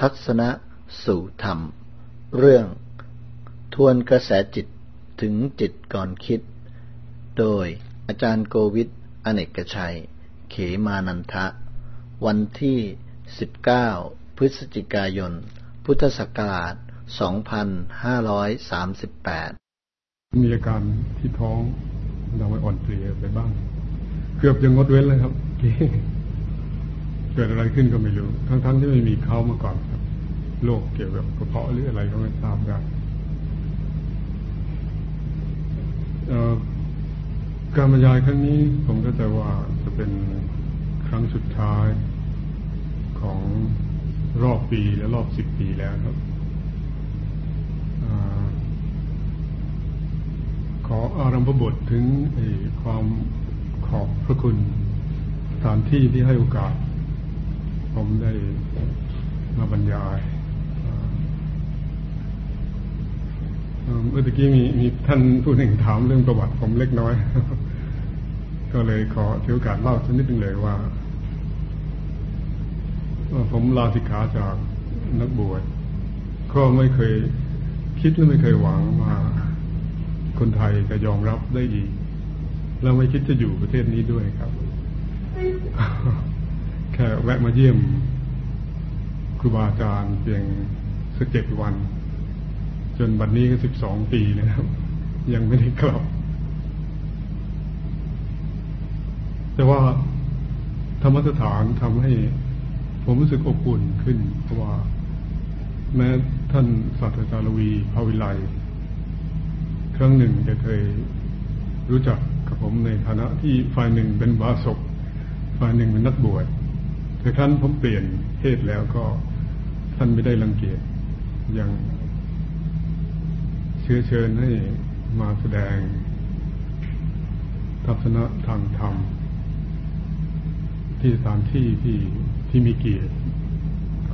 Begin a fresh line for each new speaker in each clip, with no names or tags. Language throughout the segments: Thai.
ทัศนะสู่ธรรม เรื่องทวนกระแสจิตถึงจิตก่อนคิด โดยอาจารย์โกวิทอเนกชัย เขมานันทะ วันที่ 19 พฤศจิกายน พุทธศักราช 2538
มีอาการที่ท้องเราไปอ่อนเพลียไปบ้าง เกือบจะงดเว้นเลยครับ เกิดอะไรขึ้นก็ไม่รู้ ทั้งๆทที่ไม่มีเขามาก่อนครับโรคเกี่ยวกับกระเพาะหรืออะไรก็ไม่ทราบได้การบรรยายครั้งนี้ผมก็จะว่าจะเป็นครั้งสุดท้ายของรอบปีและรอบสิบปีแล้วครับขออารัมพบทถึงความขอบพระคุณสถานที่ที่ให้โอกาส ผมได้มาบรรยายเมื่อกี้มีมีท่านผู้หนึ่งถามเรื่องประวัติผมเล็กน้อย ก็เลยขอถือโอกาสเล่าสักนิดนึงเลยว่า ผมลาสิกขาจากนักบวชก็ไม่เคยคิดและไม่เคยหวังว่าคนไทยจะยอมรับได้อีแล้วไม่คิดจะอยู่ประเทศนี้ด้วยครับ ค่แวะมาเยี่ยมครูบาอาจารย์เพียงสักเจ็ดวัน จนบัดนนี้ก็สิบสองปีนะครับ ยังไม่ได้กลับ แต่ว่าธรรมสถานทำให้ผมรู้สึกอบอุ่นขึ้น เพราะว่า แม้ท่านศาสตราจารย์วีภาวิไลครั้งหนึ่งจะเคยรู้จักกับผมในฐานะที่ฝ่ายหนึ่งเป็นบาศกฝ่ายหนึ่งเป็นนักบวช แต่ครั้นผมเปลี่ยนเพศแล้วก็ท่านไม่ได้รังเกียจย่างเชื้อเชิญให้มาแสดง ทัศนะทางธรรม ที่สถานที่ที่ที่มีเกียรติ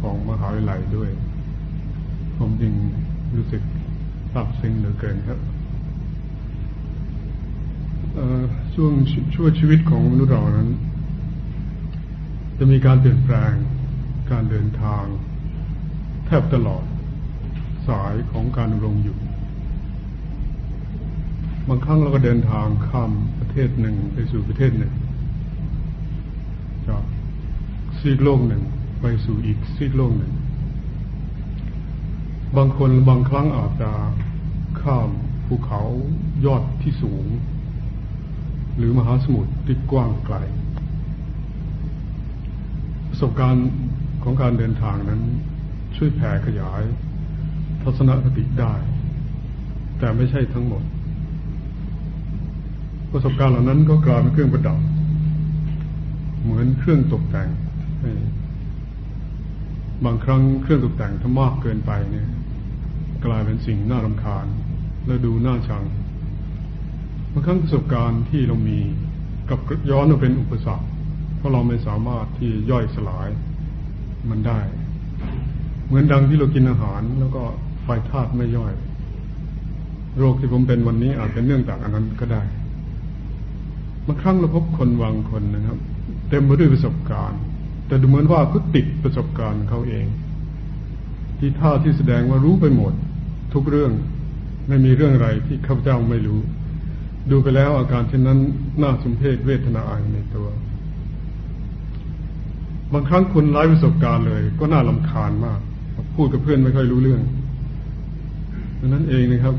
ของมหาวิทยาลัยด้วย ผมจึงรู้สึกซาบซึ้งเหลือเกินครับช่วงช่วงชีวิตของมนุษย์เรานั้น จะมีการเปลี่ยนแปลงการเดินทาง แทบตลอดสายของการลงอยู่ บางครั้งเราก็เดินทางข้ามประเทศหนึ่งไปสู่ประเทศหนึ่ง จากซีกโลกหนึ่งไปสู่อีกซีกโลกหนึ่ง บางคนบางครั้งอาจจะข้ามภูเขายอดที่สูง หรือมหาสมุทรที่กว้างไกล ประสบการณ์ของการเดินทางนั้น ช่วยแผ่ขยาย ทัศนคติได้ แต่ไม่ใช่ทั้งหมด ประสบการณ์เหล่านั้นก็กลายเป็นเครื่องประดับ เหมือนเครื่องตกแต่งบางครั้งเครื่องตกแต่งถ้ามากเกินไปเนี่ย กลายเป็นสิ่งน่ารำคาญ และดูน่าชังบางครั้งประสบการณ์ที่เรามีกับย้อนมาเป็นอุปสรรค เพราะเราไม่สามารถที่ย่อยสลายมันได้ เหมือนดังที่เรากินอาหาร แล้วก็ไฟธาตุไม่ย่อย โรคที่ผมเป็นวันนี้อาจเป็นเนื่องจากอันนั้นก็ได้บางครั้งเราพบคนวางคนนะครับ เต็มไปด้วยประสบการณ์ แต่ดูเหมือนว่าเขาติดประสบการณ์เขาเอง ที่ท่าที่แสดงว่ารู้ไปหมด ทุกเรื่องไม่มีเรื่องอะไรที่ข้าพเจ้าไม่รู้ ดูไปแล้วอาการเช่นนั้นน่าสมเพชเวทนาอายในตัว บางครั้งคนไร้ประสบการณ์เลย ก็น่าลำคาญมาก พูดกับเพื่อนไม่ค่อยรู้เรื่องดังนั้นเองนะครับ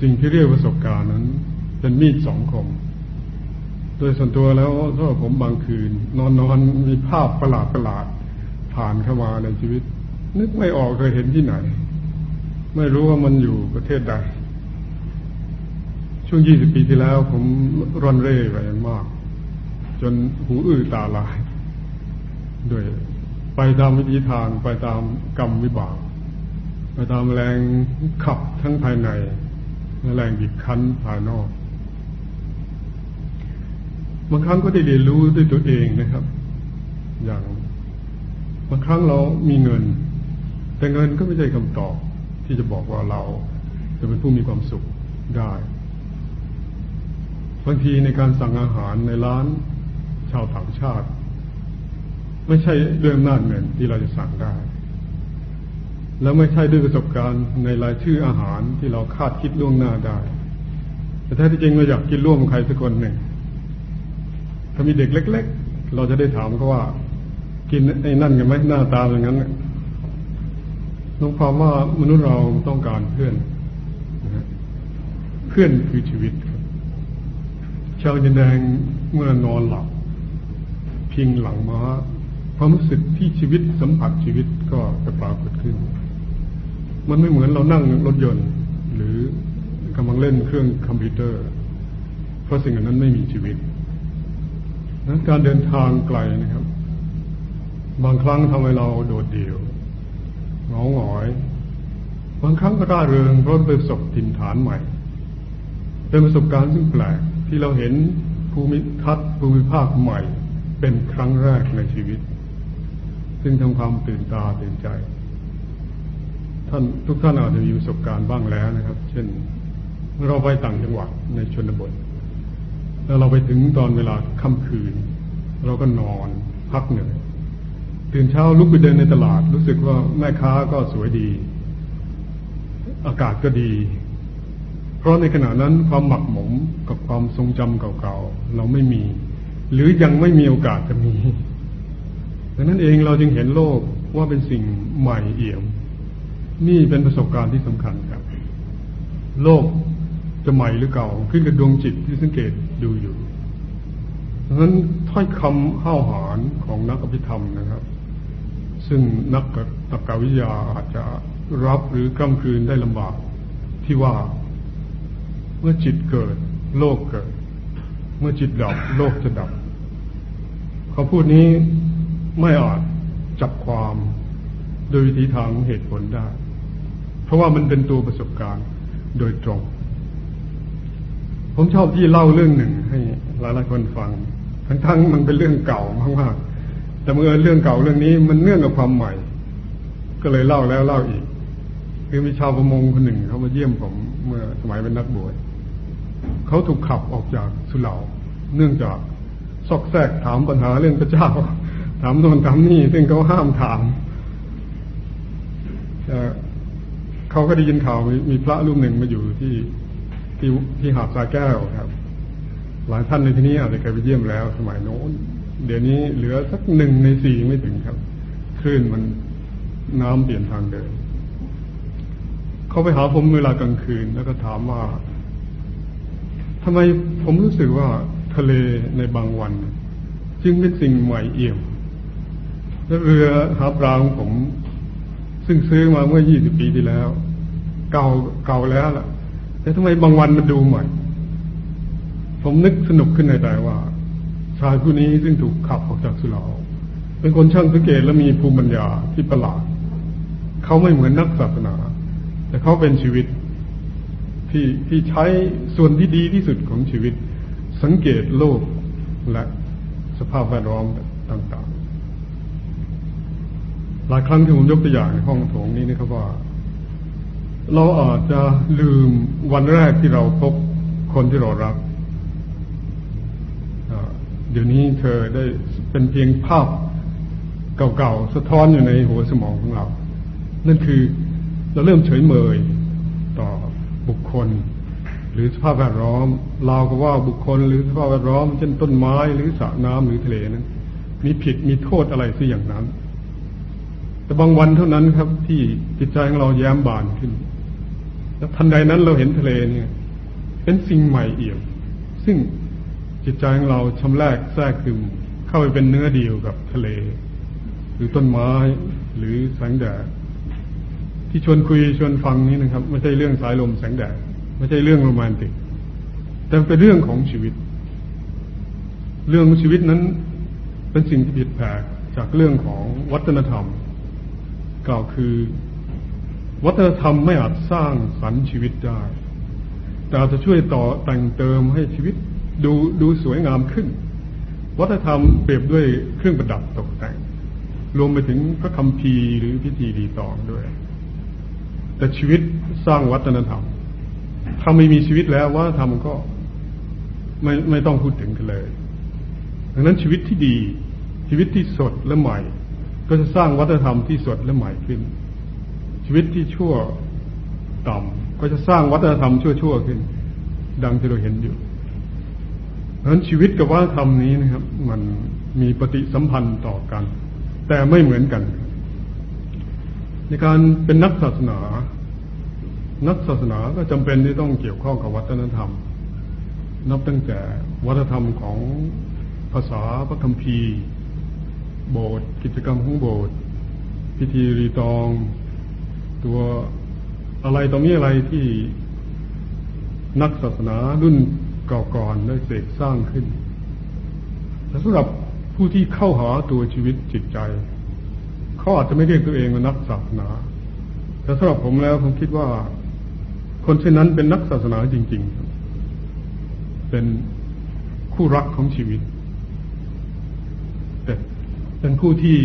สิ่งที่เรียกประสบการณ์นั้น เป็นมีดสองคม โดยส่วนตัวแล้วถ้าผมบางคืน นอนนอนมีภาพประหลาดประหลาดผ่านเข้ามาในชีวิต นึกไม่ออกเคยเห็นที่ไหน ไม่รู้ว่ามันอยู่ประเทศใด ช่วงยี่สิบปีที่แล้ว ผมร่อนเร่ไปมาก จนหูอื้อตาลาย โดยไปตามวิธีทางไปตามกรรมวิบาก ไปตามแรงขับทั้งภายในและแรงบีบคั้นภายนอก บางครั้งก็ได้เรียนรู้ด้วยตัวเองนะครับ อย่างบางครั้งเรามีเงิน แต่เงินก็ไม่ใช่คำตอบ ที่จะบอกว่าเราจะเป็นผู้มีความสุขได้บางทีในการสั่งอาหารในร้านชาวต่างชาติ ไม่ใช่เรื่องน่าเงินที่เราจะสั่งได้ แล้วไม่ใช่ด้วยประสบการณ์ในรายชื่ออาหารที่เราคาดคิดล่วงหน้าได้ แต่ถ้าที่จริงเราอยากกินร่วมใครสักคนหนึ่ง ถ้ามีเด็กเล็ก ๆ เราจะได้ถามเขาว่า กินไอ้นั่นกันไหมหน้าตาอย่างนั้นน้องความว่ามนุษย์เราต้องการเพื่อนเพื่อนคือชีวิตครับชาวจินแดงเมื่อนอนหลับ พิงหลังม้า ความรู้สึกที่ชีวิตสัมผัสชีวิตก็จะปรากฏขึ้น มันไม่เหมือนเรานั่งรถยนต์ หรือกำลังเล่นเครื่องคอมพิวเตอร์ เพราะสิ่งนั้นไม่มีชีวิตนั้นการเดินทางไกลนะครับ บางครั้งทำให้เราโดดเดี่ยวเหงาหงอย บางครั้งก็ร่าเริงเพราะไปประสบถิ่นฐานใหม่ เป็นประสบการณ์ซึ่งแปลกที่เราเห็นภูมิทัศน์ภูมิภาคใหม่ เป็นครั้งแรกในชีวิต ซึ่งทำความตื่นตาตื่นใจ ท่านทุกท่านอาจจะมีประสบการณ์บ้างแล้วนะครับ เช่นเราไปต่างจังหวัดในชนบท แล้วเราไปถึงตอนเวลาค่ำคืน เราก็นอนพักเหนื่อยตื่นเช้าลุกไปเดินในตลาด รู้สึกว่าแม่ค้าก็สวยดี อากาศก็ดี เพราะในขณะนั้นความหมักหมมกับความทรงจำเก่าๆ เราไม่มี หรือยังไม่มีโอกาสจะมี ดังนั้นเองเราจึงเห็นโลกว่าเป็นสิ่งใหม่เอี่ยม นี่เป็นประสบการณ์ที่สำคัญครับ โลกจะใหม่หรือเก่าขึ้นกับดวงจิตที่สังเกตดูอยู่ดังนั้นถ้อยคำห้าวหาญของนักอภิธรรมนะครับ ซึ่งนักตรรกวิทยาอาจจะรับหรือกล้ำคืนได้ลำบากที่ว่าเมื่อจิตเกิด โลกเกิด เมื่อจิตดับ โลกจะดับเขาพูดนี้ ไม่อาจจับความโดยวิธีทางเหตุผลได้ เพราะว่ามันเป็นตัวประสบการณ์โดยตรง ผมชอบที่เล่าเรื่องหนึ่งให้หลายๆคนฟัง ทั้งๆมันเป็นเรื่องเก่ามากๆแต่เมื่อเรื่องเก่าเรื่องนี้มันเนื่องกับความใหม่ ก็เลยเล่าแล้วเล่าอีก คือมีชาวประมงคนหนึ่งเขามาเยี่ยมผมเมื่อสมัยเป็นนักบวชเขาถูกขับออกจากสุเหร่าเนื่องจากซอกแซกถามปัญหาเรื่องพระเจ้า ถามโน่นถามนี่ ซึ่งเขาห้ามถามเขาก็ได้ยินข่าวมีพระรูปหนึ่งมาอยู่ที่ที่ที่หาดสาแก้วครับ หลายท่านในที่นี้อาจจะเคยไปเยี่ยมแล้ว สมัยโน้น เดี๋ยวนี้เหลือสักหนึ่งในสี่ไม่ถึงครับคลื่นมันน้ำเปลี่ยนทางเดินเขาไปหาผมเวลากลางคืน แล้วก็ถามว่าทำไมผมรู้สึกว่าทะเลในบางวัน จึงเป็นสิ่งใหม่เอี่ยม และเรือหาปลาของผม ซึ่งซื้อมาเมื่อยี่สิบปีที่แล้ว เก่าเก่าแล้วล่ะ แต่ทำไมบางวันมันดูใหม่ ผมนึกสนุกขึ้นในใจว่าชายผู้นี้ซึ่งถูกขับออกจากสุเหร่าเป็นคนช่างสังเกตและมีภูมิปัญญาที่ประหลาด เขาไม่เหมือนนักศาสนา แต่เขาเป็นชีวิตที่ที่ใช้ส่วนที่ดีที่สุดของชีวิต สังเกตโลกและสภาพแวดล้อมต่างๆ หลายครั้งที่ผมยกตัวอย่างในห้องโถงนี้นะครับว่า เราอาจจะลืมวันแรกที่เราพบคนที่เรารักเดี๋ยวนี้เธอได้เป็นเพียงภาพเก่าๆสะท้อนอยู่ในหัวสมองของเรา นั่นคือเราเริ่มเฉยเมยต่อบุคคล หรือสภาพแวดล้อมเราก็ว่าบุคคลหรือสภาพแวดล้อม เช่นต้นไม้หรือสระน้ำหรือทะเลนั้น มีผิดมีโทษอะไรสิอย่างนั้น แต่บางวันเท่านั้นครับ ที่จิตใจของเราแย้มบานขึ้น แล้วทันใดนั้นเราเห็นทะเลเนี่ย เป็นสิ่งใหม่เอี่ยม ซึ่งจิตใจของเราชำแรกแทรกซึมเข้าไปเป็นเนื้อเดียวกับทะเล หรือต้นไม้หรือแสงแดดที่ชวนคุยชวนฟังนี้นะครับ ไม่ใช่เรื่องสายลมแสงแดดไม่ใช่เรื่องโรแมนติก แต่เป็นเรื่องของชีวิต เรื่องชีวิตนั้นเป็นสิ่งที่ผิดแผกจากเรื่องของวัฒนธรรม กล่าวคือ วัฒนธรรมไม่อาจสร้างสรรค์ชีวิตได้ แต่อาจจะช่วยต่อแต่งเติมให้ชีวิตดูดูสวยงามขึ้น วัฒนธรรมเปรียบด้วยเครื่องประดับตกแต่ง รวมไปถึงพระคำพีหรือพิธีรีตองด้วย แต่ชีวิตสร้างวัฒนธรรมถ้าไม่มีชีวิตแล้ววัฒนธรรมก็ไม่ไม่ต้องพูดถึงกันเลยดังนั้นชีวิตที่ดีชีวิตที่สดและใหม่ ก็จะสร้างวัฒนธรรมที่สดและใหม่ขึ้น ชีวิตที่ชั่วต่ำก็จะสร้างวัฒนธรรมชั่วๆขึ้น ดังที่เราเห็นอยู่เพราะฉะนั้นชีวิตกับวัฒนธรรมนี้นะครับ มันมีปฏิสัมพันธ์ต่อกัน แต่ไม่เหมือนกัน ในการเป็นนักศาสนา นักศาสนาก็จำเป็นที่ต้องเกี่ยวข้องกับวัฒนธรรม นับตั้งแต่วัฒนธรรมของภาษาพระคัมภีร์ โบสถ์กิจกรรมของโบสถ์พิธีรีตอง ตัวอะไรตรงนี้อะไรที่นักศาสนารุ่นก่อนๆได้เสกสร้างขึ้นแต่สำหรับผู้ที่เข้าหาตัวชีวิตจิตใจ เขาอาจจะไม่เรียกตัวเองว่านักศาสนา แต่สำหรับผมแล้วผมคิดว่า คนเช่นนั้นเป็นนักศาสนาจริง ๆ เป็นคู่รักของชีวิต เป็นผู้ที่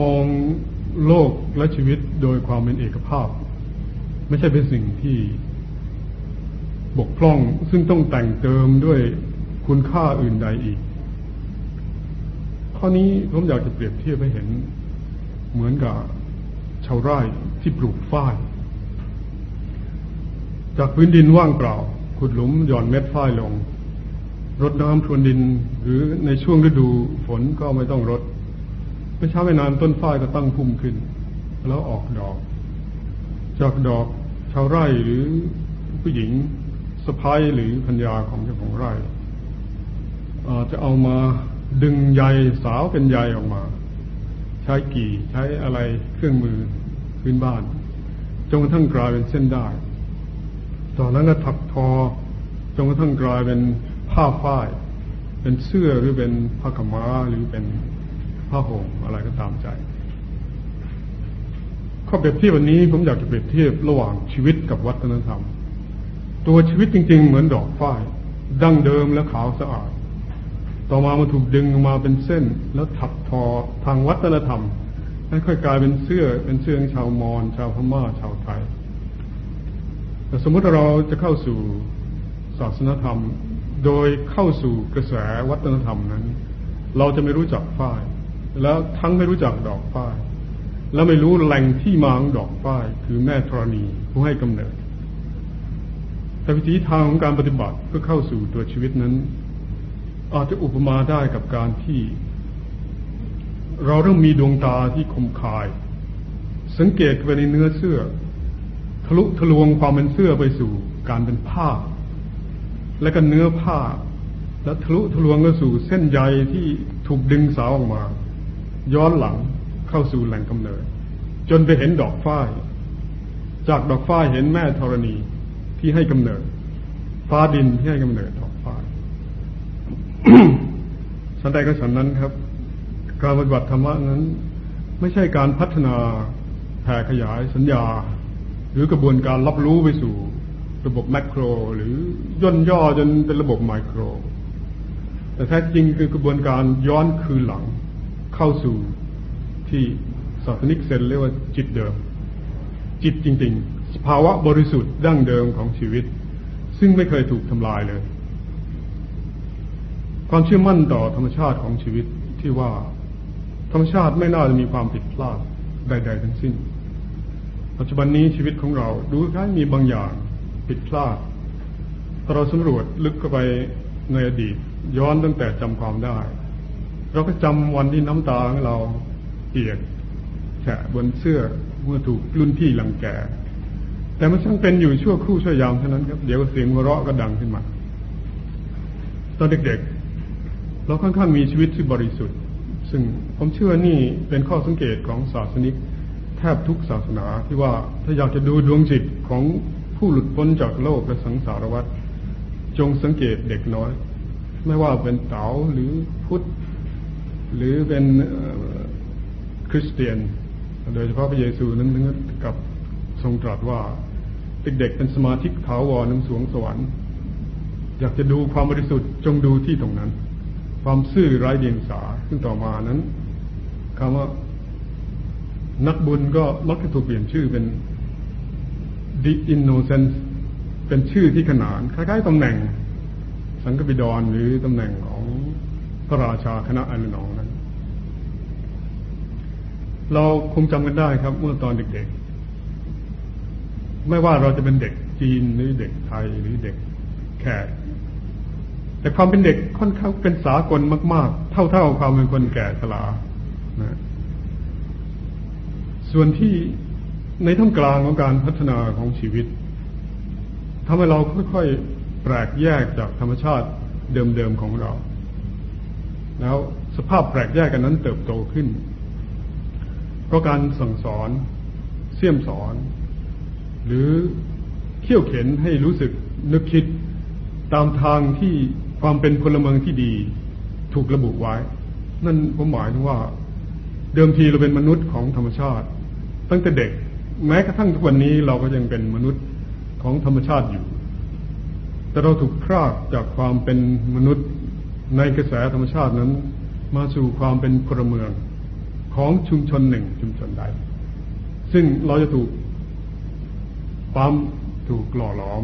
มองโลกและชีวิตโดยความเป็นเอกภาพ ไม่ใช่เป็นสิ่งที่บกพร่องซึ่งต้องแต่งเติมด้วยคุณค่าอื่นใดอีก ข้อนี้ผมอยากจะเปรียบเทียบให้เห็นเหมือนกับชาวไร่ที่ปลูกฝ้าย จากพื้นดินว่างเปล่า ขุดหลุมหย่อนเม็ดฝ้ายลง รดน้ำพรวนดิน หรือในช่วงฤดูฝนก็ไม่ต้องรดไม่ช้าไม่นานต้นฝ้ายก็ตั้งพุ่มขึ้น แล้วออกดอก จากดอกชาวไร่หรือผู้หญิงสะพ้ายหรือพัญญาของเจ้าของไร่จะเอามาดึงใยสาวเป็นใยออกมา ใช้กี่ใช้อะไรเครื่องมือพื้นบ้านจนกระทั่งกลายเป็นเส้นได้ ต่อนนั้นก็ถักทอจนกระทั่งกลายเป็น ผ้าฝ้าย เป็นเสื้อหรือเป็นผ้าขม้าหรือเป็นผ้าห่มอะไรก็ตามใจข้อเปรียบเทียบวันนี้ผมอยากจะเปรียบเทียบระหว่างชีวิตกับวัฒนธรรม ตัวชีวิตจริง ๆ เหมือนดอกฝ้ายดั้งเดิมและขาวสะอาด ต่อมามาถูกดึงมาเป็นเส้นแล้วถักทอทางวัฒนธรรมให้ค่อยกลายเป็นเสื้อเป็นเสื้อของชาวมอญชาวพม่าชาวไทยแต่สมมติเราจะเข้าสู่ศาสนธรรม โดยเข้าสู่กระแสวัฒนธรรมนั้น เราจะไม่รู้จักฝ้าย แล้วทั้งไม่รู้จักดอกฝ้าย แล้วไม่รู้แหล่งที่มาของดอกฝ้าย คือแม่ธรณีผู้ให้กำเนิด แต่วิธีทางของการปฏิบัติเพื่อเข้าสู่ตัวชีวิตนั้น อาจจะอุปมาได้กับการที่ เราเริ่มมีดวงตาที่คมคาย สังเกตไปในเนื้อเสื้อ ทะลุทะลวงความเป็นเสื้อไปสู่การเป็นผ้า และก็เนื้อผ้า และทะลุทะลวงก็สู่เส้นใยที่ถูกดึงสาวออกมา ย้อนหลังเข้าสู่แหล่งกำเนิด จนไปเห็นดอกฝ้าย จากดอกฝ้ายเห็นแม่ธรณีที่ให้กำเนิด ฟ้าดินที่ให้กำเนิดดอกฝ้ายสันใดก็ฉันนั้นครับ การปฏิบัติธรรมนั้น ไม่ใช่การพัฒนาแผ่ขยายสัญญา หรือกระบวนการรับรู้ไปสู่ ระบบแมกโรหรือย่นย่อจนเป็นระบบไมโคร แต่แท้จริงคือกระบวนการย้อนคืนหลังเข้าสู่ที่ศาสนิกเซนเรียกว่าจิตเดิม จิตจริง ๆ สภาวะบริสุทธิ์ดั้งเดิมของชีวิต ซึ่งไม่เคยถูกทำลายเลย ความเชื่อมั่นต่อธรรมชาติของชีวิตที่ว่าธรรมชาติไม่น่าจะมีความผิดพลาดใด ๆ ทั้งสิ้น ปัจจุบันนี้ชีวิตของเราดูคล้ายมีบางอย่าง ผิดพลาด เราสำรวจลึกเข้าไปในอดีต ย้อนตั้งแต่จำความได้ เราก็จำวันที่น้ำตาของเราเปียกแฉะบนเสื้อเมื่อถูกรุ่นพี่หลังแก แต่มันช่างเป็นอยู่ชั่วครู่ชั่วยามเท่านั้นครับ เดี๋ยวเสียงหัวเราะก็ดังขึ้นมา ตอนเด็กๆ เราค่อนข้างมีชีวิตที่บริสุทธิ์ ซึ่งผมเชื่อนี่เป็นข้อสังเกตของศาสนิกแทบทุกศาสนาที่ว่าถ้าอยากจะดูดวงจิตของ ผู้หลุดพ้นจากโลกและสังสารวัฏจงสังเกตเด็กน้อย ไม่ว่าเป็นเต๋าหรือพุทธ หรือเป็นคริสเตียน โดยเฉพาะพระเยซูนั้นถึงกับทรงตรัสว่า เด็กๆเป็นสมาธิขาวรนังสวงสวรรค์ อยากจะดูความบริสุทธิ์จงดูที่ตรงนั้น ความซื่อไร้เดียงสาซึ่งต่อมานั้นคำว่านักบุญก็มักจะถูกเปลี่ยนชื่อเป็น the innocent เป็นชื่อที่ขนานคล้ายๆตำแหน่ง สังกบิดรหรือตำแหน่งของพระราชาคณะอันนองนั้น เราคงจำกันได้ครับ เมื่อตอนเด็กๆ ไม่ว่าเราจะเป็นเด็กจีนหรือเด็กไทยหรือเด็กแขกแต่ความเป็นเด็กค่อนข้างเป็นสากลมาก ๆ เท่าๆความเป็นคนแก่ชรานะส่วนที่ ในท่ามกลางของการพัฒนาของชีวิตทำให้เราค่อยๆแปลกแยกจากธรรมชาติเดิมๆของเรา แล้วสภาพแปลกแยกกันนั้นเติบโตขึ้น เพราะการสั่งสอนเสี่ยมสอน หรือเขี่ยวเข็นให้รู้สึกนึกคิดตามทางที่ความเป็นพลเมืองที่ดี ถูกระบุไว้ นั่นผมหมายถึงว่า เดิมทีเราเป็นมนุษย์ของธรรมชาติ ตั้งแต่เด็ก แม้กระทั่งทุกวันนี้เราก็ยังเป็นมนุษย์ของธรรมชาติอยู่ แต่เราถูกพรากจากความเป็นมนุษย์ในกระแสธรรมชาตินั้น มาสู่ความเป็นพลเมืองของชุมชนหนึ่งชุมชนใด ซึ่งเราจะถูกความถูกหล่อหลอม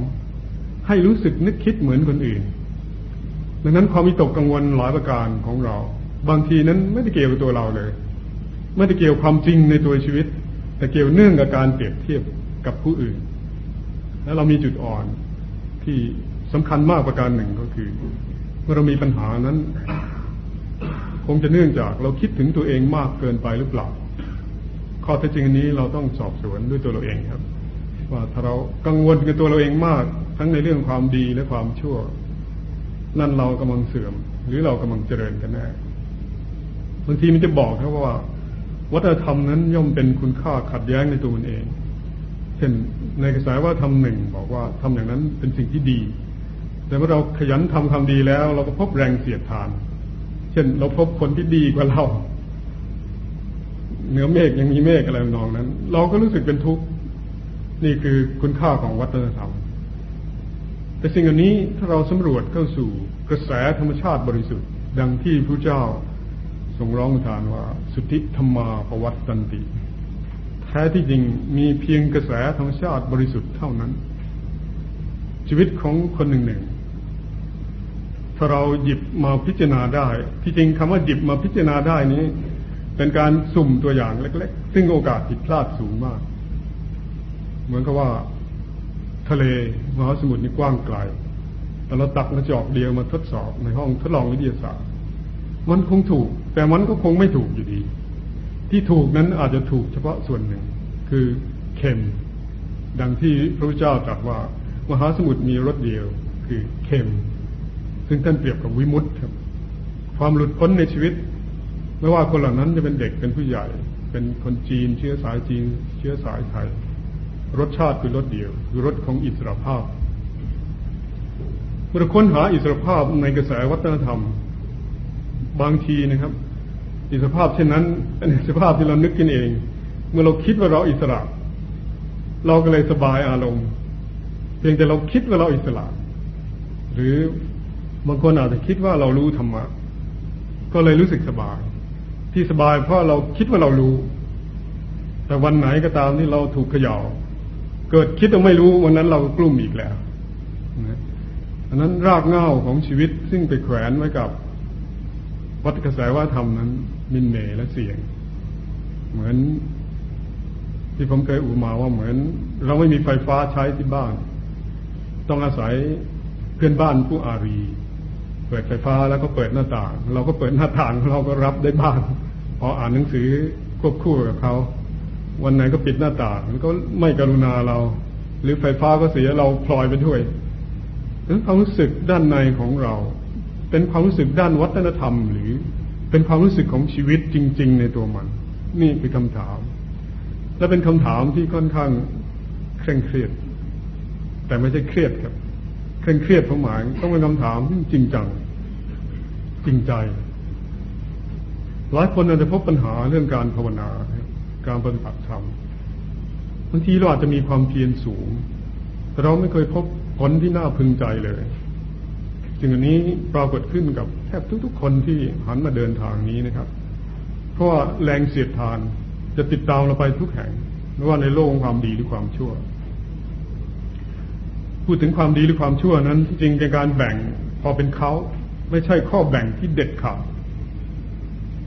ให้รู้สึกนึกคิดเหมือนคนอื่น ดังนั้นความมีตกกังวลหลายประการของเรา บางทีนั้นไม่ได้เกี่ยวกับตัวเราเลย ไม่ได้เกี่ยวความจริงในตัวชีวิต แต่เกี่ยวเนื่องกับการเปรียบเทียบกับผู้อื่น และเรามีจุดอ่อนที่สำคัญมากประการหนึ่งก็คือเมื่อเรามีปัญหานั้น คงจะเนื่องจากเราคิดถึงตัวเองมากเกินไปหรือเปล่า ข้อเท็จจริงอันนี้เราต้องสอบสวนด้วยตัวเราเองครับ ว่าถ้าเรากังวลกับตัวเราเองมาก ทั้งในเรื่องความดีและความชั่ว นั่นเรากำลังเสื่อม หรือเรากำลังเจริญกันแน่บางทีมันจะบอกครับว่า วัฒนธรรมนั้นย่อมเป็นคุณค่าขัดแย้งในตัวมันเอง เช่นในกระแสว่าทำหนึ่งบอกว่าทำอย่างนั้นเป็นสิ่งที่ดี แต่เมื่อเราขยันทำความดีแล้ว เราก็พบแรงเสียดทาน เช่น เราพบคนที่ดีกว่าเราเหนือเมฆยังมีเมฆอะไรนองนั้น เราก็รู้สึกเป็นทุกข์นี่คือคุณค่าของวัฒนธรรม แต่สิ่งอันนี้ถ้าเราสำรวจเข้าสู่กระแสธรรมชาติบริสุทธิ์ ดังที่พระเจ้าทรงร้องทานว่า สุทธิธรรมาปวัตตันติ แท้ที่จริงมีเพียงกระแสธรรมชาติบริสุทธิ์เท่านั้น ชีวิตของคนหนึ่งหนึ่งถ้าเราหยิบมาพิจารณาได้ ที่จริงคำว่าหยิบมาพิจารณาได้นี้ เป็นการสุ่มตัวอย่างเล็ก ๆ ซึ่งโอกาสผิดพลาดสูงมาก เหมือนกับว่า ทะเลมหาสมุทรนี่กว้างไกล แต่เราตักกระจอกเดียวมาทดสอบในห้องทดลองวิทยาศาสตร์ มันคงถูก แต่มันก็คงไม่ถูกอยู่ดี ที่ถูกนั้นอาจจะถูกเฉพาะส่วนหนึ่ง คือเค็ม ดังที่พระพุทธเจ้าตรัสว่ามหาสมุทรมีรสเดียว คือเค็ม ซึ่งท่านเปรียบกับวิมุตต์ครับ ความหลุดพ้นในชีวิต ไม่ว่าคนเหล่านั้นจะเป็นเด็กเป็นผู้ใหญ่ เป็นคนจีน เชื้อสายจีน เชื้อสายไทย รสชาติคือรสเดียว คือรสของอิสรภาพเมื่อค้นหาอิสรภาพในกระแสวัฒนธรรม บางทีนะครับ อิสรภาพเช่นนั้นเป็นอิสรภาพที่เรานึกกันเอง เมื่อเราคิดว่าเราอิสระ เราก็เลยสบายอารมณ์ เพียงแต่เราคิดว่าเราอิสระ หรือบางคนอาจจะคิดว่าเรารู้ธรรมะ ก็เลยรู้สึกสบาย ที่สบายเพราะเราคิดว่าเรารู้ แต่วันไหนก็ตามที่เราถูกเขย่าเกิดคิดว่าไม่รู้วันนั้นเราก็กลุ้มอีกแล้วนะอันนั้นรากเหง้าของชีวิตซึ่งไปแขวนไว้กับวัฏกระแสว่าธรรมนั้น มินเมและเสียง เหมือน ที่ผมเคยอุมาว่าเหมือน เราไม่มีไฟฟ้าใช้ที่บ้าน ต้องอาศัยเพื่อนบ้านผู้อารี เปิดไฟฟ้าแล้วก็เปิดหน้าต่าง เราก็เปิดหน้าต่างเราก็รับได้บ้างพออ่านหนังสือควบคู่กับเขาวันไหนก็ปิดหน้าต่างมันก็ไม่กรุณาเรา หรือไฟฟ้าก็เสียเราพลอยไปด้วยนั้นความรู้สึกด้านในของเรา เป็นความรู้สึกด้านวัฒนธรรมหรือ เป็นความรู้สึกของชีวิตจริง ๆ ในตัวมัน นี่คือคำถาม และเป็นคำถามที่ค่อนข้างเคร่งเครียด แต่ไม่ใช่เครียดครับ เคร่งเครียดผมหมายต้องเป็นคำถามที่จริงจัง จริงใจ หลายคนอาจจะพบปัญหาเรื่องการภาวนา การปฏิบัติธรรมบางทีเราอาจจะมีความเพียรสูง แต่เราไม่เคยพบผลที่น่าพึงใจเลย จึงอันนี้ปรากฏขึ้นกับแทบทุกๆ คนที่หันมาเดินทางนี้นะครับ เพราะว่าแรงเสียดทานจะติดตามเราไปทุกแห่งไม่ว่าในโลกของความดีหรือความชั่ว พูดถึงความดีหรือความชั่วนั้น จริงเป็นการแบ่งพอเป็นเขาไม่ใช่ข้อแบ่งที่เด็ดขาด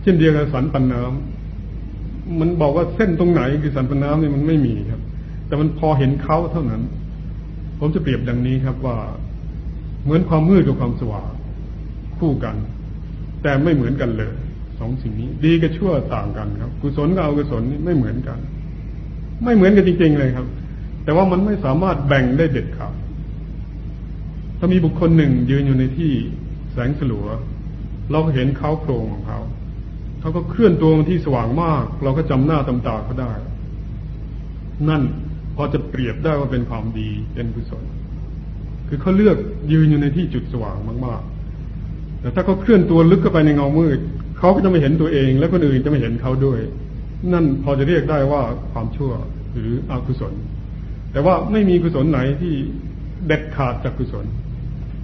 เช่นเดียวกับสันปันน้ำมันบอกว่าเส้นตรงไหนคือสันปัน้ำนี่มันไม่มีครับ แต่มันพอเห็นเขาเท่านั้น ผมจะเปรียบดังนี้ครับว่า เหมือนความมืดกับความสว่างคู่กัน แต่ไม่เหมือนกันเลยสองสิ่งนี้ ดีกับชั่วต่างกันครับ กุศลกับอกุศลนี่ไม่เหมือนกัน ไม่เหมือนกันจริง ๆ เลยครับ แต่ว่ามันไม่สามารถแบ่งได้เด็ดขาดถ้ามีบุคคลหนึ่งยืนอยู่ในที่แสงสลัว เราก็เห็นเขาโครงของเขาเขาก็เคลื่อนตัวมาที่สว่างมาก เราก็จำหน้าจำตาเขาได้ นั่นพอจะเปรียบได้ว่าเป็นความดีเป็นกุศล คือเขาเลือกยืนอยู่ในที่จุดสว่างมากๆ แต่ถ้าเขาเคลื่อนตัวลึกเข้าไปในเงามืดเขาก็จะไม่เห็นตัวเอง และคนอื่นจะไม่เห็นเขาด้วย นั่นพอจะเรียกได้ว่าความชั่วหรืออกุศล แต่ว่าไม่มีกุศลไหนที่เด็ดขาดจากกุศล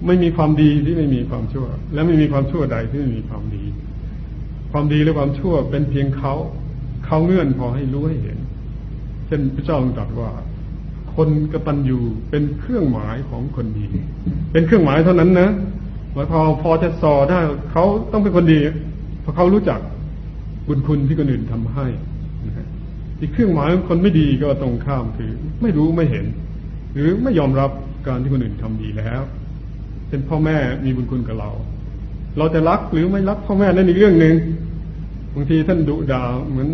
ไม่มีความดีที่ไม่มีความชั่ว และไม่มีความชั่วใดที่ไม่มีความดี ความดีและความชั่วเป็นเพียงเขาเขาเงื่อนพอให้รู้ให้เห็น เช่นพระเจ้าตรัสว่า คนกระตัญญูเป็นเครื่องหมายของคนดี เป็นเครื่องหมายเท่านั้นนะหมายความพอจะสอได้เขาต้องเป็นคนดีเพราะเขารู้จักบุญคุณที่คนอื่นทำให้อีกเครื่องหมายคนไม่ดีก็ตรงข้ามคือ ไม่รู้ไม่เห็น หรือไม่ยอมรับการที่คนอื่นทำดีแล้วเช่นพ่อแม่มีบุญคุณกับเรา เราจะรักหรือไม่รักพ่อแม่นั่นอีกเรื่องหนึ่งบางทีท่านดุด่าเหมือน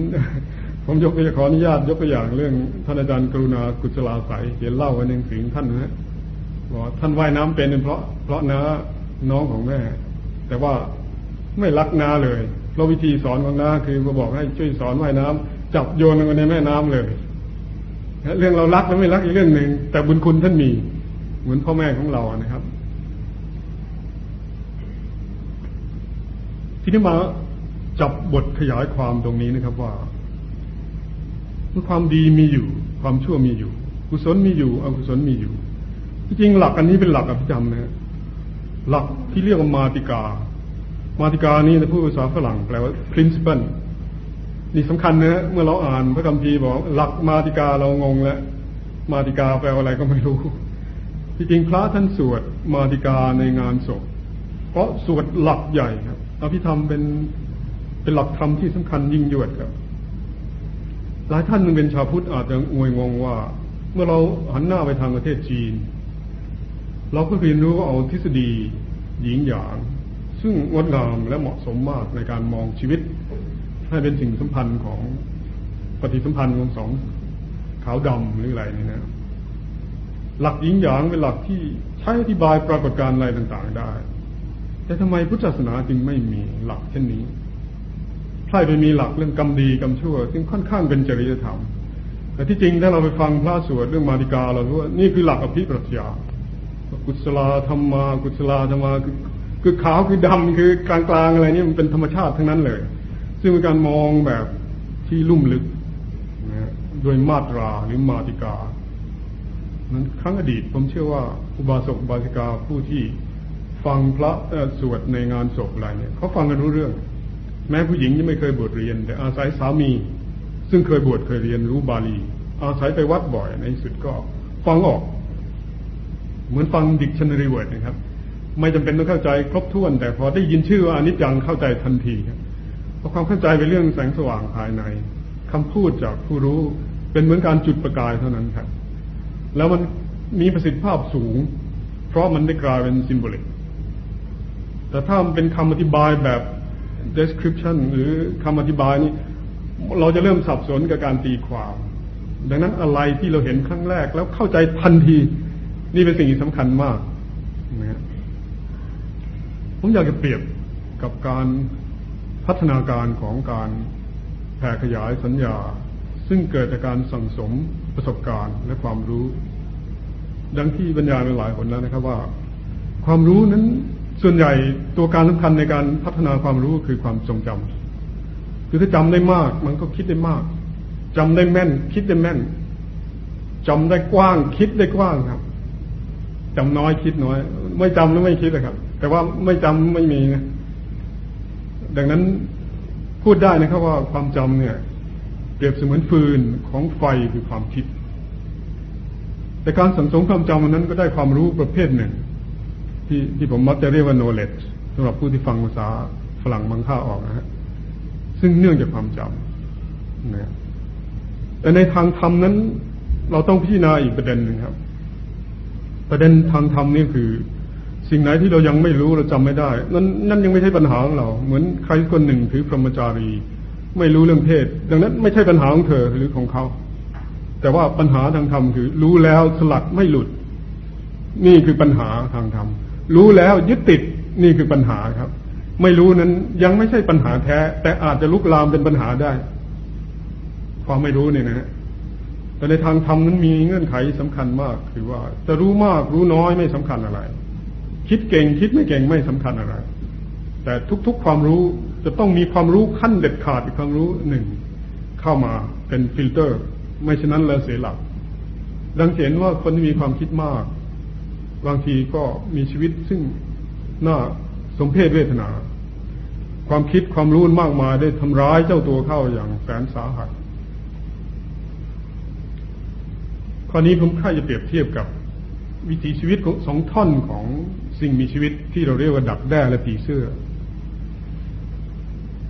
ผมยกขออนุญาตยกตัวอย่างเรื่องท่านอาจารย์กรุณากุศลาสายเขียนเล่าวันหนึ่งถึงท่านนะบอกท่านว่ายน้ำเป็นเพราะเพราะน้าน้องของแม่ แต่ว่าไม่รักน้าเลยเราวิธีสอนของน้าคือมาบอกให้ช่วยสอนว่ายน้ำจับโยนลงในแม่น้ำเลยเรื่องเรารักแล้วไม่รักอีกเรื่องหนึ่งแต่บุญคุณท่านมี เหมือนพ่อแม่ของเรานะครับ ทีนี้มาจับบทขยายความตรงนี้นะครับว่า ความดีมีอยู่ ความชั่วมีอยู่ กุศลมีอยู่อกุศลมีอยู่ ที่จริงหลักอันนี้เป็นหลักอภิธรรมนะหลักที่เรียกว่ามาติกา มาติกานี้ในผู้ภาษาฝรั่งแปลว่า principle นี่สำคัญนะเมื่อเราอ่านพระคัมภีร์บอกหลักมาติกาเรางงแล้วมาติกาแปลว่าอะไรก็ไม่รู้ ที่จริงพระท่านสวดมาติกาในงานศพเพราะสวดหลักใหญ่ครับอภิธรรมเป็นเป็นหลักธรรมที่สำคัญยิ่งยวดครับ หลายท่านนึงเป็นชาวพุทธอาจจะงวยงงว่า เมื่อเราหันหน้าไปทางประเทศจีน เราก็เรียนรู้ว่าเอาทฤษฎีหญิงหยาง ซึ่งงดงามและเหมาะสมมากในการมองชีวิต ให้เป็นสิ่งสัมพันธ์ของปฏิสัมพันธ์ของสองขาวดำหรืออะไรนี่นะหลักยิงหยางเป็นหลักที่ใช้อธิบายปรากฏการณ์อะไรต่างๆได้ แต่ทำไมพุทธศาสนาจึงไม่มีหลักเช่นนี้ ใช่ไปมีหลักเรื่องกรรมดีกรรมชั่ว ซึ่งค่อนข้างเป็นจริยธรรม แต่ที่จริงถ้าเราไปฟังพระสวดเรื่องมาติกาเรารู้ว่านี่คือหลักอภิปรัชญากุศลธรรมา กุศลธรรมาคือคือขาวคือดำคือกลางๆอะไรนี่มันเป็นธรรมชาติทั้งนั้นเลย ซึ่งเป็นการมองแบบที่ลุ่มลึกนะโดยมาตราหรือมาติกานั้นครั้งอดีตผมเชื่อว่าอุบาสกอุบาสิกาผู้ที่ฟังพระสวดในงานศพอะไรเนี่ยเขาฟังกันรู้เรื่อง แม้ผู้หญิงยังไม่เคยบวชเรียน แต่อาศัยสามี ซึ่งเคยบวชเคยเรียนรู้บาลี อาศัยไปวัดบ่อยในสุดก็ฟังออก เหมือนฟัง dictionary word นะครับ ไม่จำเป็นต้องเข้าใจครบถ้วน แต่พอได้ยินชื่อว่าอนิจจังเข้าใจทันทีครับเพราะความเข้าใจเป็นเรื่องแสงสว่างภายในคำพูดจากผู้รู้เป็นเหมือนการจุดประกายเท่านั้นครับ แล้วมันมีประสิทธิภาพสูง เพราะมันได้กลายเป็น symbolic แต่ถ้ามันเป็นคำอธิบายแบบ description หรือคำอธิบายนี้เราจะเริ่มสับสนกับการตีความ ดังนั้นอะไรที่เราเห็นครั้งแรกแล้วเข้าใจทันที นี่เป็นสิ่งที่สำคัญมากนะผมอยากจะเปรียบกับการพัฒนาการของการแผ่ขยายสัญญา ซึ่งเกิดจากการสั่งสมประสบการณ์และความรู้ ดังที่บรรยายไปหลายคนแล้วนะครับว่า ความรู้นั้น ส่วนใหญ่ตัวการสำคัญในการพัฒนาความรู้คือความทรงจำคือถ้าจำได้มาก มันก็คิดได้มากจำได้แม่น คิดได้แม่นจำได้กว้าง คิดได้กว้างครับจำน้อยคิดน้อย ไม่จำแล้วไม่คิดนะครับ แต่ว่าไม่จำไม่มีนะดังนั้นพูดได้นะครับว่าความจำเนี่ย เปรียบเสมือนฟืนของไฟคือความคิด แต่การสังสมความจำนั้นก็ได้ความรู้ประเภทหนึ่ง ที่ที่ผมมักจะเรียกว่า knowledge สำหรับผู้ที่ฟังภาษาฝรั่งบางค่าออกนะฮะซึ่งเนื่องจากความจำนะแต่ในทางธรรมนั้น เราต้องพิจารณาอีกประเด็นหนึ่งครับ ประเด็นทางธรรมนี่คือ สิ่งไหนที่เรายังไม่รู้เราจำไม่ได้ นั่นนั่นยังไม่ใช่ปัญหาของเรา เหมือนใครคนหนึ่งถือพรหมจารี ไม่รู้เรื่องเพศ ดังนั้นไม่ใช่ปัญหาของเธอหรือของเขาแต่ว่าปัญหาทางธรรมคือ รู้แล้วสลัดไม่หลุด นี่คือปัญหาทางธรรม รู้แล้วยึดติดนี่คือปัญหาครับ ไม่รู้นั้นยังไม่ใช่ปัญหาแท้ แต่อาจจะลุกลามเป็นปัญหาได้ ความไม่รู้เนี่ยนะ แต่ในทางธรรมนั้นมีเงื่อนไขสำคัญมากคือว่า จะรู้มากรู้น้อยไม่สำคัญอะไร คิดเก่งคิดไม่เก่งไม่สำคัญอะไร แต่ทุกๆความรู้จะต้องมีความรู้ขั้นเด็ดขาดอีกความรู้หนึ่งเข้ามาเป็นฟิลเตอร์ ไม่ฉะนั้นแล้วเสียหลักดังเห็นว่าคนที่มีความคิดมาก บางทีก็มีชีวิตซึ่งน่าสมเพศเวทนา ความคิดความรู้มากมายได้ทำร้ายเจ้าตัวเข้าอย่างแสนสาหัสข้อนี้ผมค่าจะเปรียบเทียบกับวิถีชีวิตของสองท่อนของสิ่งมีชีวิตที่เราเรียกว่าดักแด้และผีเสื้อ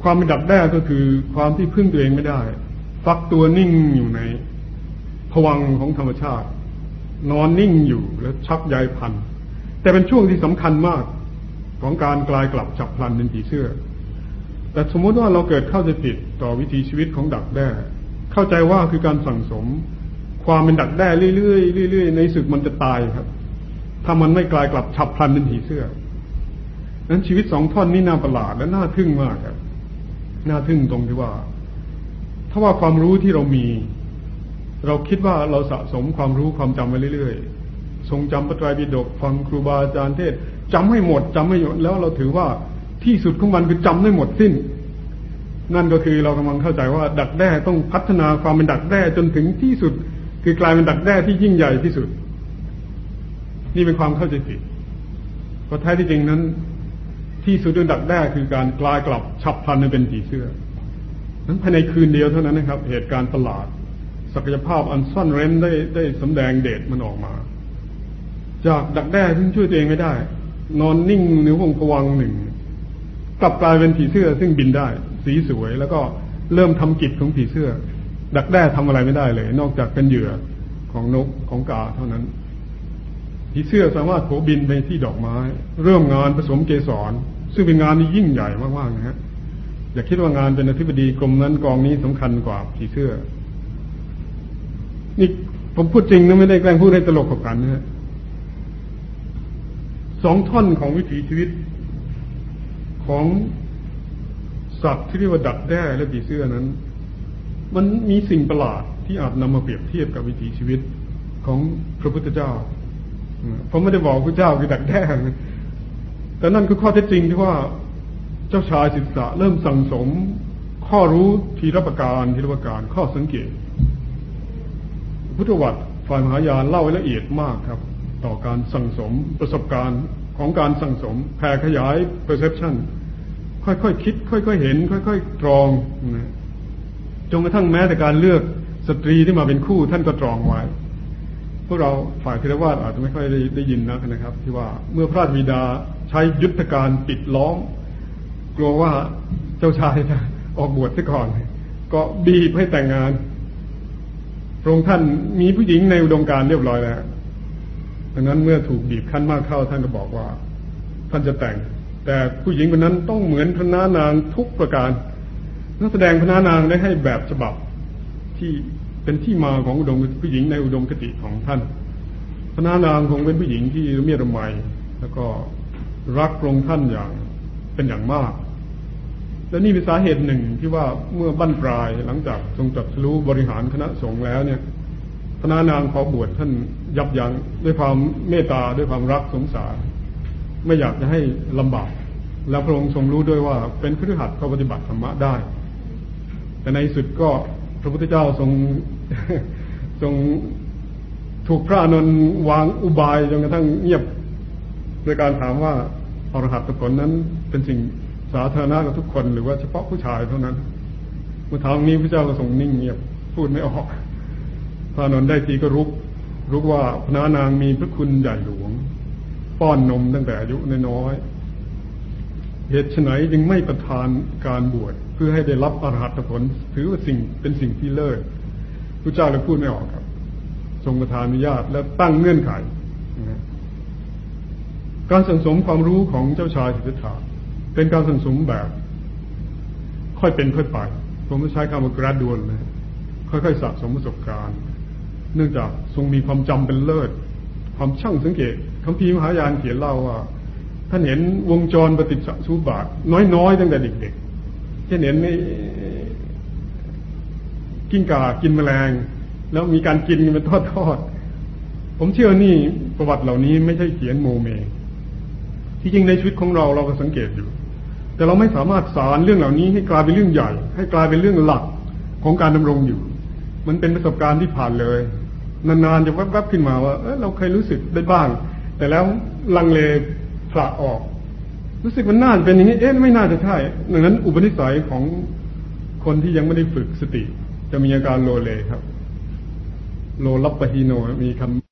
ความเป็นดักแด้ก็คือความที่พึ่งตัวเองไม่ได้ ฟักตัวนิ่งอยู่ในผวังของธรรมชาติ นอนนิ่งอยู่แล้วชักใยพัน แต่เป็นช่วงที่สำคัญมากของการกลายกลับฉับพลันเป็นผีเสื้อ แต่สมมติว่าเราเกิดเข้าใจผิดต่อวิถีชีวิตของดักแด้ เข้าใจว่าคือการสั่งสม ความเป็นดักแด้เรื่อยๆเรื่อยๆในสึกมันจะตายครับ ถ้ามันไม่กลายกลับฉับพลันเป็นผีเสื้อนั้นชีวิตสองท่อนนี้น่าประหลาดและน่าทึ่งมากครับ น่าทึ่งตรงที่ว่า ถ้าว่าความรู้ที่เรามี เราคิดว่าเราสะสมความรู้ความจำไปเรื่อยๆ ทรงจำพระไตรปิฎกฟังครูบาอาจารย์เทศจำให้หมดจำไม่หมดแล้วเราถือว่าที่สุดของมันคือจำได้หมดสิ้น นั่นก็คือเรากำลังเข้าใจว่า ดักแด้ต้องพัฒนาความเป็นดักแด้จนถึงที่สุด คือกลายเป็นดักแด้ที่ยิ่งใหญ่ที่สุด นี่เป็นความเข้าใจผิดเพราะแท้ที่จริงนั้น ที่สุดของดักแด้คือการกลายกลับฉับพลันเป็นผีเสื้อนั้นภายในคืนเดียวเท่านั้นนะครับ เหตุการณ์ประหลาด ศักยภาพอันซ่อนเร้นได้ได้สำแดงเดชมันออกมา จากดักแด้ซึ่งช่วยตัวเองไม่ได้ นอนนิ่งในวงพวังหนึ่ง กลับกลายเป็นผีเสื้อซึ่งบินได้ สีสวยแล้วก็เริ่มทำกิจของผีเสื้อ ดักแด้ทำอะไรไม่ได้เลย นอกจากเป็นเหยื่อของนกของกาเท่านั้นผีเสื้อสามารถโผบินไปที่ดอกไม้ เริ่มงานผสมเกสร ซึ่งเป็นงานที่ยิ่งใหญ่มากๆนะฮะอย่าคิดว่างานเป็นอธิบดีกรมนั้นกองนี้สำคัญกว่าผีเสื้อ นี่ผมพูดจริงนะไม่ได้แกล้งพูดให้ตลกกับกันนะฮะสองท่อนของวิถีชีวิต ของสัตว์ที่เรียกว่าดักแด้และผีเสื้อนั้น มันมีสิ่งประหลาดที่อาจนำมาเปรียบเทียบกับวิถีชีวิตของพระพุทธเจ้าผมไม่ได้บอกพระเจ้าคือดักแด้แต่นั่นคือข้อเท็จจริงที่ว่าเจ้าชายศิษะเริ่มสั่งสม ข้อรู้ทีรประการทีรประการข้อสังเกต พุทธวัตรฝ่ายมหายานเล่าละเอียดมากครับ ต่อการสั่งสมประสบการณ์ของการสั่งสมแผ่ขยาย perception ค่อยๆคคิด ค่อยๆเห็น ค่อยๆตรองนะจนกระทั่งแม้แต่การเลือกสตรีที่มาเป็นคู่ท่านก็ตรองไว้พวกเราฝ่ายเทรวาสอาจจะไม่ค่อยได้ได้ยินนะนะครับ ที่ว่าเมื่อพระราชบิดาใช้ยุทธการปิดล้อมกลัวว่าเจ้าชายจะออกบวชซะก่อน ก็บีบให้แต่งงาน พระองค์ท่านมีผู้หญิงในอุดมการเรียบร้อยแล้วดังนั้นเมื่อถูกบีบขั้นมากเข้าท่านก็บอกว่า ท่านจะแต่ง แต่ผู้หญิงคนนั้นต้องเหมือนพระนานางทุกประการนักแสดงพนานางได้ให้แบบฉบับที่เป็นที่มาของอุดมผู้หญิงในอุดมคติของท่านพนานางคงเป็นผู้หญิงที่เมียระไมแล้วก็รักพระองค์ท่านอย่างเป็นอย่างมาก และนี่เป็นสาเหตุหนึ่งที่ว่าเมื่อบั้นปลายหลังจากทรงจัดรู้บริหารคณะสงฆ์แล้วเนี่ยพนานางขอบวชท่านยับยั้งด้วยความเมตตาด้วยความรักสงสาร ไม่อยากจะให้ลำบาก แล้วพระองค์ทรงรู้ด้วยว่าเป็นครือขัดเขาปฏิบัติธรรมะได้ แต่ในสุดก็พระพุทธเจ้าทรงทรงถูกพระนนวางอุบายจนกระทั่งเงียบโดยการถามว่าอรหัตผลนั้นเป็นสิ่ง สาธารณะกับทุกคนหรือว่าเฉพาะผู้ชายเท่านั้นเมื่อถามนี้พระเจ้าก็ทรงนิ่งเงียบพูดไม่ออกพระนนได้ทีก็รุกรู้ว่าพระนางมีพระคุณใหญ่หลวง ป้อนนมตั้งแต่อายุน้อยเหตุไฉนจึงไม่ประทานการบวชเพื่อให้ได้รับอรหัตผล ถือว่าสิ่งเป็นสิ่งที่เลิศพระเจ้าเลยพูดไม่ออกครับ ทรงประทานอนุญาตและตั้งเงื่อนไข การสังสมความรู้ของเจ้าชายสิทธัตถะ เป็นการสังสมแบบ ค่อยเป็นค่อยไป ผมไม่ใช้คำว่า gradual เลยค่อยๆสะสมประสบการณ์ เนื่องจากทรงมีความจำเป็นเลิศ ความช่างสังเกตคำพีมหายานเขียนเล่าว่าท่านเห็นวงจรปฏิจจสุบาทน้อยๆตั้งแต่เด็กๆเช่นเห็นนี่กิ้งก่ากินแมลง แล้วมีการกินกันเป็นทอดๆผมเชื่อนี่ประวัติเหล่านี้ไม่ใช่เขียนโมเมที่จริงในชีวิตของเราเราก็สังเกตอยู่ แต่เราไม่สามารถสารเรื่องเหล่านี้ให้กลายเป็นเรื่องใหญ่ ให้กลายเป็นเรื่องหลักของการดำรงอยู่ มันเป็นประสบการณ์ที่ผ่านเลย นานๆจะแวบๆขึ้นมาว่าเออเราเคยรู้สึกได้บ้าง แต่แล้วลังเลผละออก รู้สึกมันน่าจะเป็นอย่างนี้เอ๊ะไม่น่าจะใช่ดังนั้น อุปนิสัยของคนที่ยังไม่ได้ฝึกสติ จะมีอาการโลเลครับ โลลับปะฮีโนมีคำ